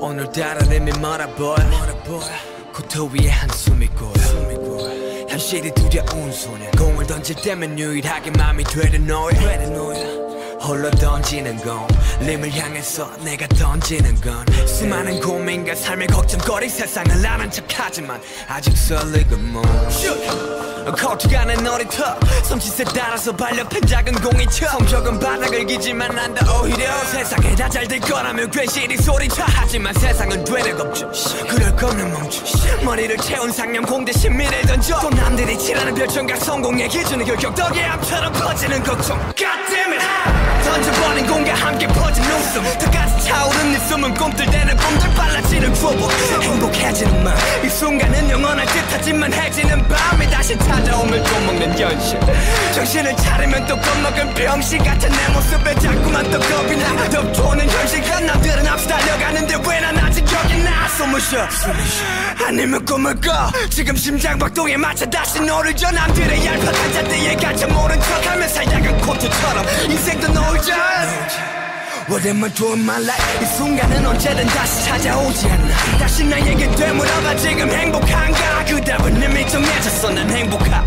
오늘따라 내면 말아볼. 코트 위에 한숨이 고여 현실이 두려운 소년 공을 던질 때면 유일하게 맘이 되려 놓여 홀로 던지는 공 림을 향해서 내가 던지는 건 수많은 고민과 삶의 걱정거리 세상을 아는 척하지만 아직 설익은 몸. 코트가 내 놀이터. 손짓에 따라서 발 옆엔 작은 공이 튀어. 성적은 바닥을 기지만 난 더 오히려. 세상에 다 잘 될 거라며 괜시리 소리쳐. 하지만 세상은 되레 겁줘. 그럴 거면 멈춰. 머리를 채운 상념 공 대신 미래를 던져. 또 남들이 칠하는 별점과 성공의 기준에 결격 덕에 암처럼 퍼지는 걱정. God damn it 던져버린 공과 함께 퍼진 웃음. 끝까지 차오른 이 숨은 꿈틀대는 꿈들 빨라지는 드리블 행복해지는 맘 이 순간은 영원할 듯 하지만 해지는 밤이 다시 찾아오면 좀먹는 현실. 정신을 차리면 또 겁먹은 병신 같은 내 모습에 자꾸만 또 겁이 나 숨을 쉬어 아니면 꿈을 꿔. 지금 심장 박동에 맞춰 다시 너를 줘. 남들의 얄팍한 잣대에 갇혀 모른 척하면서 야간 코트처럼 인생도 놀자. What am I doing my life 이 순간은 언제든 다시 찾아오지 않나 다시 나에게 되물어봐 지금 행복한가? 그 답은 이미 정해졌어. 난 행복하